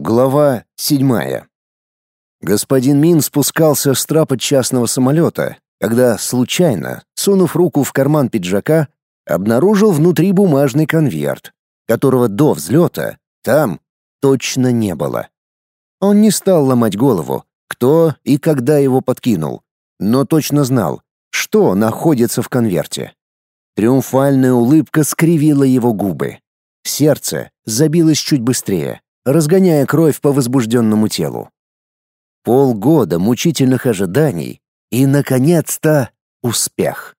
Глава седьмая. Господин Мин спускался с трапа частного самолета, когда, случайно, сунув руку в карман пиджака, обнаружил внутри бумажный конверт, которого до взлета там точно не было. Он не стал ломать голову, кто и когда его подкинул, но точно знал, что находится в конверте. Триумфальная улыбка скривила его губы. Сердце забилось чуть быстрее разгоняя кровь по возбужденному телу. Полгода мучительных ожиданий и, наконец-то, успех.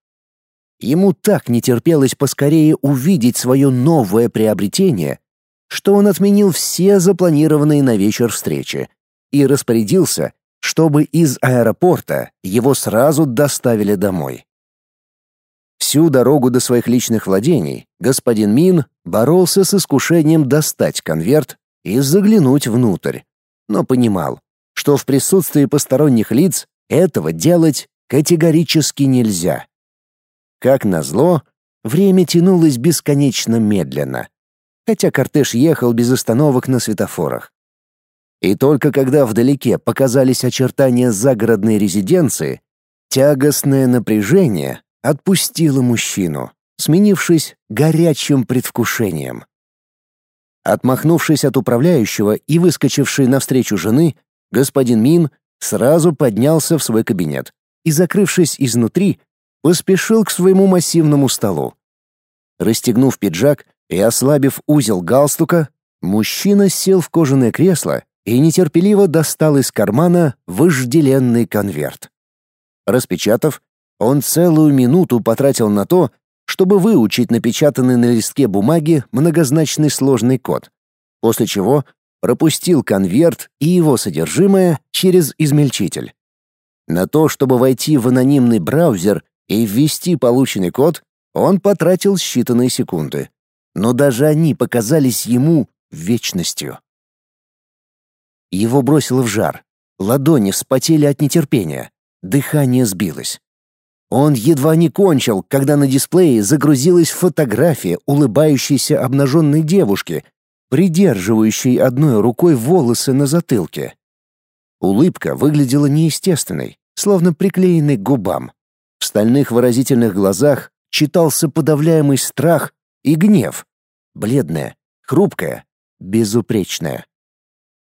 Ему так не терпелось поскорее увидеть свое новое приобретение, что он отменил все запланированные на вечер встречи и распорядился, чтобы из аэропорта его сразу доставили домой. Всю дорогу до своих личных владений господин Мин боролся с искушением достать конверт и заглянуть внутрь, но понимал, что в присутствии посторонних лиц этого делать категорически нельзя. Как назло, время тянулось бесконечно медленно, хотя кортеж ехал без остановок на светофорах. И только когда вдалеке показались очертания загородной резиденции, тягостное напряжение отпустило мужчину, сменившись горячим предвкушением. Отмахнувшись от управляющего и выскочившей навстречу жены, господин Мин сразу поднялся в свой кабинет и, закрывшись изнутри, поспешил к своему массивному столу. Расстегнув пиджак и ослабив узел галстука, мужчина сел в кожаное кресло и нетерпеливо достал из кармана вожделенный конверт. Распечатав, он целую минуту потратил на то, чтобы выучить напечатанный на листке бумаги многозначный сложный код, после чего пропустил конверт и его содержимое через измельчитель. На то, чтобы войти в анонимный браузер и ввести полученный код, он потратил считанные секунды. Но даже они показались ему вечностью. Его бросило в жар. Ладони вспотели от нетерпения. Дыхание сбилось. Он едва не кончил, когда на дисплее загрузилась фотография улыбающейся обнаженной девушки, придерживающей одной рукой волосы на затылке. Улыбка выглядела неестественной, словно приклеенной к губам. В стальных выразительных глазах читался подавляемый страх и гнев. Бледная, хрупкая, безупречная.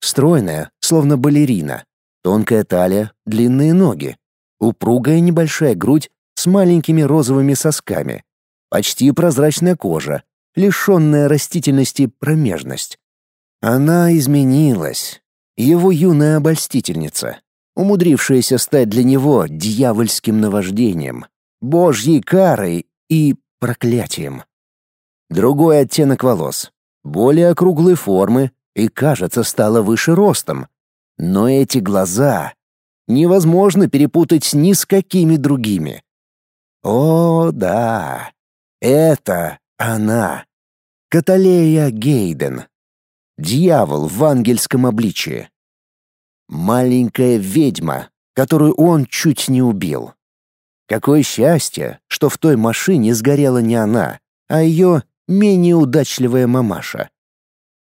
Стройная, словно балерина. Тонкая талия, длинные ноги, Упругая небольшая грудь с маленькими розовыми сосками, почти прозрачная кожа, лишенная растительности промежность. Она изменилась. Его юная обольстительница, умудрившаяся стать для него дьявольским наваждением, божьей карой и проклятием. Другой оттенок волос, более округлой формы и, кажется, стала выше ростом. Но эти глаза невозможно перепутать ни с какими другими. О, да, это она. Каталея Гейден. Дьявол в ангельском обличии. Маленькая ведьма, которую он чуть не убил. Какое счастье, что в той машине сгорела не она, а ее менее удачливая мамаша.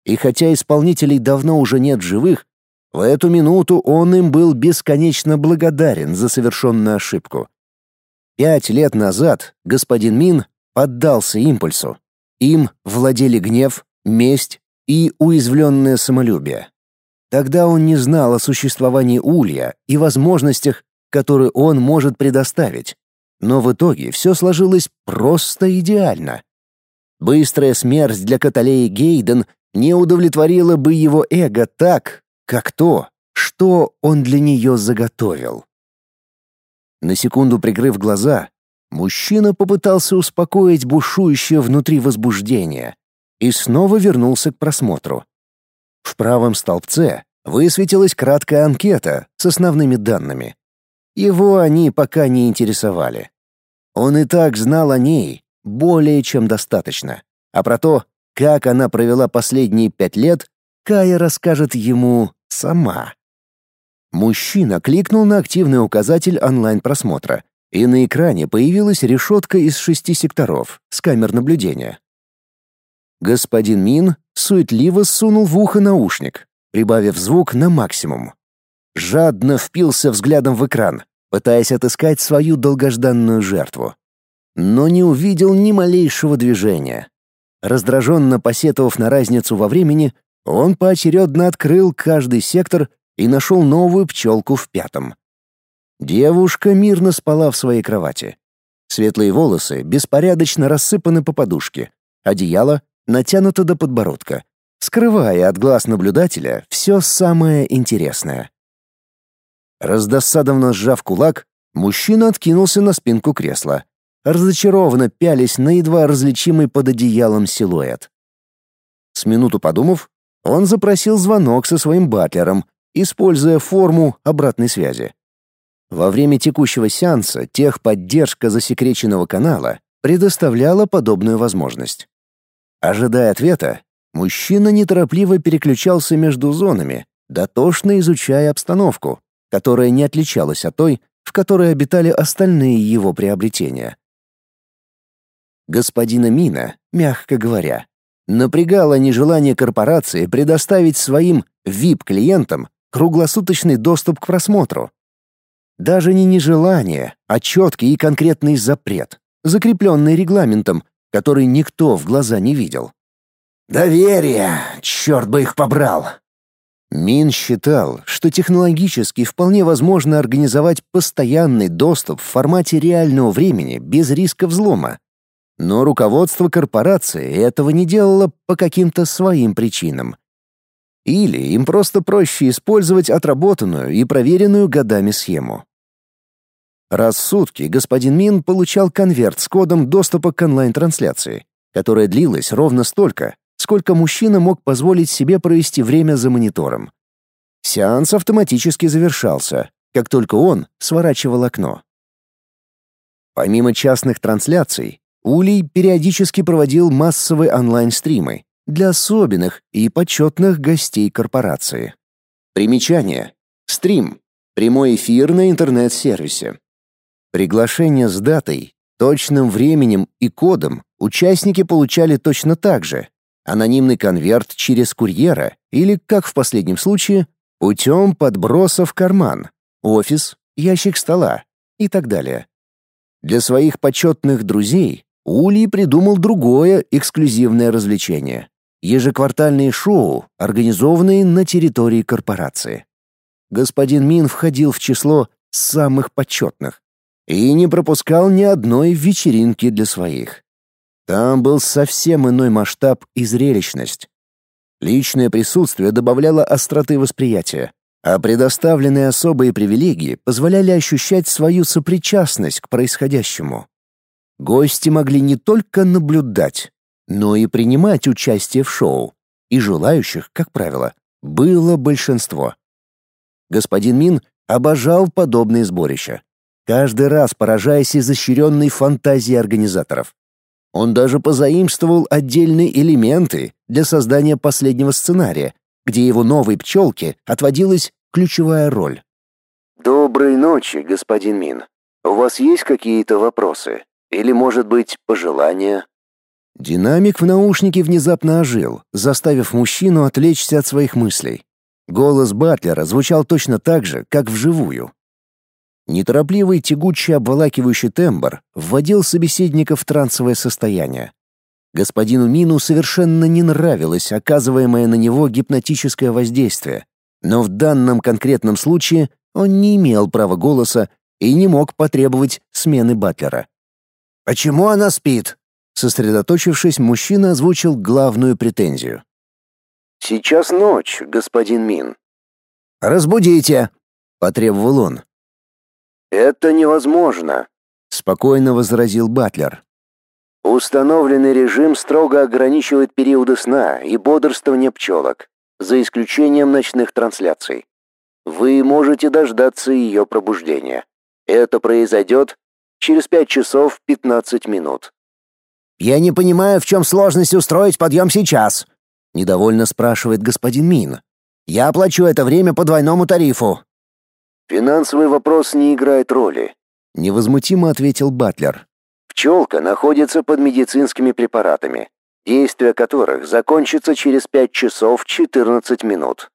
И хотя исполнителей давно уже нет в живых, в эту минуту он им был бесконечно благодарен за совершенную ошибку. Пять лет назад господин Мин поддался импульсу. Им владели гнев, месть и уязвленное самолюбие. Тогда он не знал о существовании Улья и возможностях, которые он может предоставить. Но в итоге все сложилось просто идеально. Быстрая смерть для Каталеи Гейден не удовлетворила бы его эго так, как то, что он для нее заготовил. На секунду прикрыв глаза, мужчина попытался успокоить бушующее внутри возбуждение и снова вернулся к просмотру. В правом столбце высветилась краткая анкета с основными данными. Его они пока не интересовали. Он и так знал о ней более чем достаточно, а про то, как она провела последние пять лет, Кая расскажет ему сама. Мужчина кликнул на активный указатель онлайн-просмотра, и на экране появилась решетка из шести секторов с камер наблюдения. Господин Мин суетливо сунул в ухо наушник прибавив звук на максимум. Жадно впился взглядом в экран, пытаясь отыскать свою долгожданную жертву. Но не увидел ни малейшего движения. Раздраженно посетовав на разницу во времени, он поочередно открыл каждый сектор и нашел новую пчелку в пятом. Девушка мирно спала в своей кровати. Светлые волосы беспорядочно рассыпаны по подушке, одеяло натянуто до подбородка, скрывая от глаз наблюдателя все самое интересное. Раздосадованно сжав кулак, мужчина откинулся на спинку кресла, разочарованно пялись на едва различимый под одеялом силуэт. С минуту подумав, он запросил звонок со своим батлером, используя форму обратной связи. Во время текущего сеанса техподдержка засекреченного канала предоставляла подобную возможность. Ожидая ответа, мужчина неторопливо переключался между зонами, дотошно изучая обстановку, которая не отличалась от той, в которой обитали остальные его приобретения. Господина Мина, мягко говоря, напрягало нежелание корпорации предоставить своим VIP-клиентам круглосуточный доступ к просмотру. Даже не нежелание, а четкий и конкретный запрет, закрепленный регламентом, который никто в глаза не видел. «Доверие! Черт бы их побрал!» Мин считал, что технологически вполне возможно организовать постоянный доступ в формате реального времени без риска взлома. Но руководство корпорации этого не делало по каким-то своим причинам. Или им просто проще использовать отработанную и проверенную годами схему. Раз в сутки господин Мин получал конверт с кодом доступа к онлайн-трансляции, которая длилась ровно столько, сколько мужчина мог позволить себе провести время за монитором. Сеанс автоматически завершался, как только он сворачивал окно. Помимо частных трансляций, Улей периодически проводил массовые онлайн-стримы для особенных и почетных гостей корпорации. Примечание. Стрим. Прямой эфир на интернет-сервисе. Приглашение с датой, точным временем и кодом участники получали точно так же. Анонимный конверт через курьера или, как в последнем случае, путем подброса в карман, офис, ящик стола и так далее. Для своих почетных друзей Улей придумал другое эксклюзивное развлечение — ежеквартальные шоу, организованные на территории корпорации. Господин Мин входил в число самых почетных и не пропускал ни одной вечеринки для своих. Там был совсем иной масштаб и зрелищность. Личное присутствие добавляло остроты восприятия, а предоставленные особые привилегии позволяли ощущать свою сопричастность к происходящему. Гости могли не только наблюдать, но и принимать участие в шоу, и желающих, как правило, было большинство. Господин Мин обожал подобные сборища, каждый раз поражаясь изощренной фантазии организаторов. Он даже позаимствовал отдельные элементы для создания последнего сценария, где его новой пчелке отводилась ключевая роль. «Доброй ночи, господин Мин. У вас есть какие-то вопросы?» Или, может быть, пожелание? Динамик в наушнике внезапно ожил, заставив мужчину отвлечься от своих мыслей. Голос Батлера звучал точно так же, как вживую. Неторопливый тягучий обволакивающий тембр вводил собеседника в трансовое состояние. Господину Мину совершенно не нравилось оказываемое на него гипнотическое воздействие, но в данном конкретном случае он не имел права голоса и не мог потребовать смены Батлера. «Почему она спит?» Сосредоточившись, мужчина озвучил главную претензию. «Сейчас ночь, господин Мин». «Разбудите!» — потребовал он. «Это невозможно», — спокойно возразил Батлер. «Установленный режим строго ограничивает периоды сна и бодрствования пчелок, за исключением ночных трансляций. Вы можете дождаться ее пробуждения. Это произойдет через пять часов пятнадцать минут. «Я не понимаю, в чем сложность устроить подъем сейчас?» — недовольно спрашивает господин Мин. «Я оплачу это время по двойному тарифу». «Финансовый вопрос не играет роли», — невозмутимо ответил Батлер. «Пчелка находится под медицинскими препаратами, действие которых закончится через пять часов четырнадцать минут.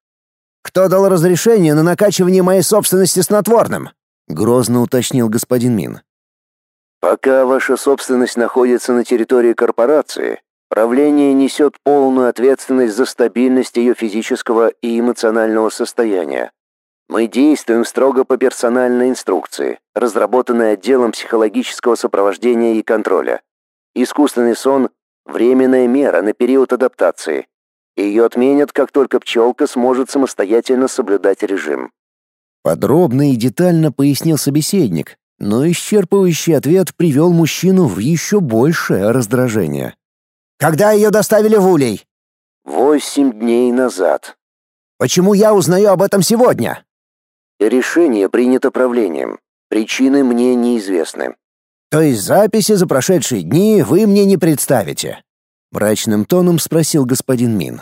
Кто дал разрешение на накачивание моей собственности снотворным? Грозно уточнил господин Мин. Пока ваша собственность находится на территории корпорации, правление несет полную ответственность за стабильность ее физического и эмоционального состояния. Мы действуем строго по персональной инструкции, разработанной отделом психологического сопровождения и контроля. Искусственный сон – временная мера на период адаптации. Ее отменят, как только пчелка сможет самостоятельно соблюдать режим. Подробно и детально пояснил собеседник, но исчерпывающий ответ привел мужчину в еще большее раздражение. «Когда ее доставили в Улей?» «Восемь дней назад». «Почему я узнаю об этом сегодня?» «Решение принято правлением. Причины мне неизвестны». «То есть записи за прошедшие дни вы мне не представите?» Мрачным тоном спросил господин Мин.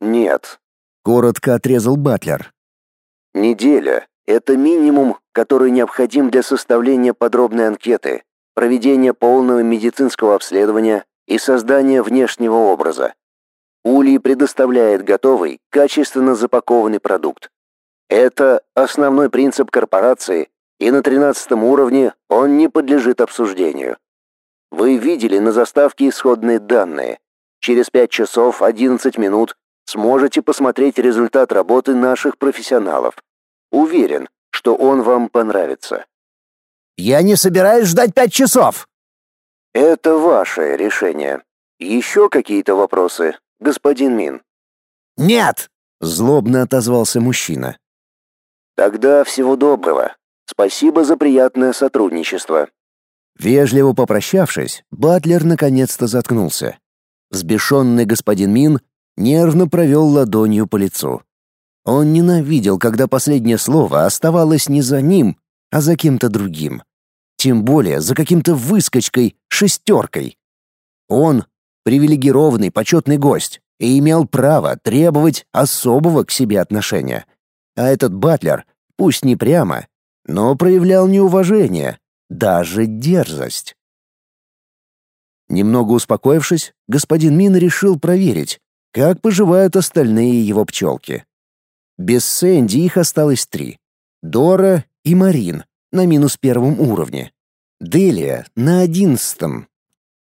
«Нет», — коротко отрезал Батлер. «Неделя — это минимум, который необходим для составления подробной анкеты, проведения полного медицинского обследования и создания внешнего образа. Улей предоставляет готовый, качественно запакованный продукт. Это основной принцип корпорации, и на 13 уровне он не подлежит обсуждению. Вы видели на заставке исходные данные. Через 5 часов 11 минут сможете посмотреть результат работы наших профессионалов. Уверен, что он вам понравится. Я не собираюсь ждать пять часов. Это ваше решение. Еще какие-то вопросы, господин Мин? Нет, злобно отозвался мужчина. Тогда всего доброго. Спасибо за приятное сотрудничество. Вежливо попрощавшись, Батлер наконец-то заткнулся. Взбешенный господин Мин нервно провел ладонью по лицу. Он ненавидел, когда последнее слово оставалось не за ним, а за кем-то другим. Тем более за каким-то выскочкой, шестеркой. Он — привилегированный, почетный гость и имел право требовать особого к себе отношения. А этот батлер, пусть не прямо, но проявлял неуважение, даже дерзость. Немного успокоившись, господин Мин решил проверить, как поживают остальные его пчелки. Без Сэнди их осталось три. Дора и Марин на минус первом уровне. Делия на одиннадцатом.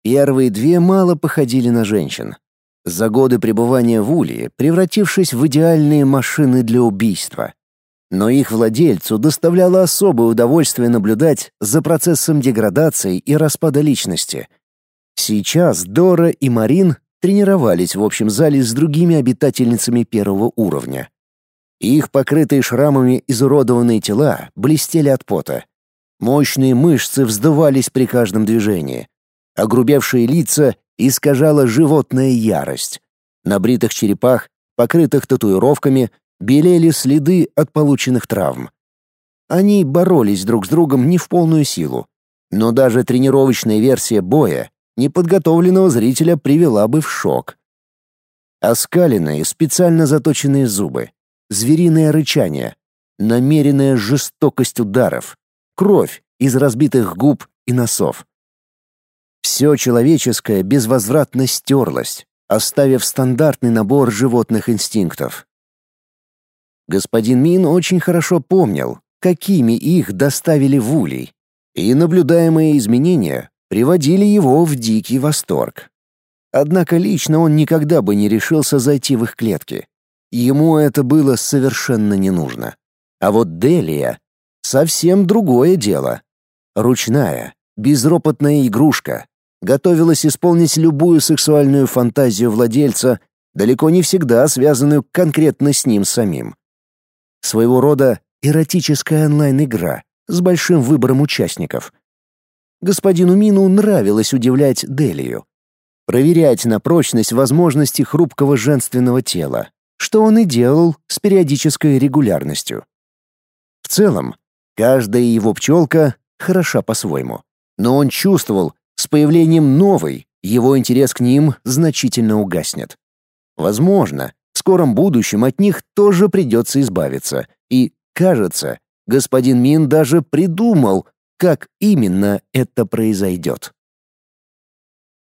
Первые две мало походили на женщин. За годы пребывания в Улье, превратившись в идеальные машины для убийства. Но их владельцу доставляло особое удовольствие наблюдать за процессом деградации и распада личности. Сейчас Дора и Марин тренировались в общем зале с другими обитательницами первого уровня. Их покрытые шрамами изуродованные тела блестели от пота. Мощные мышцы вздувались при каждом движении. Огрубевшие лица искажала животная ярость. На бритых черепах, покрытых татуировками, белели следы от полученных травм. Они боролись друг с другом не в полную силу. Но даже тренировочная версия боя неподготовленного зрителя привела бы в шок. Оскаленные, специально заточенные зубы, звериное рычание, намеренная жестокость ударов, кровь из разбитых губ и носов. Все человеческое безвозвратно стерлось, оставив стандартный набор животных инстинктов. Господин Мин очень хорошо помнил, какими их доставили в улей, и наблюдаемые изменения приводили его в дикий восторг. Однако лично он никогда бы не решился зайти в их клетки. Ему это было совершенно не нужно. А вот Делия — совсем другое дело. Ручная, безропотная игрушка. Готовилась исполнить любую сексуальную фантазию владельца, далеко не всегда связанную конкретно с ним самим. Своего рода эротическая онлайн-игра с большим выбором участников. Господину Мину нравилось удивлять Делию. Проверять на прочность возможности хрупкого женственного тела что он и делал с периодической регулярностью. В целом, каждая его пчелка хороша по-своему, но он чувствовал, с появлением новой его интерес к ним значительно угаснет. Возможно, в скором будущем от них тоже придется избавиться, и, кажется, господин Мин даже придумал, как именно это произойдет.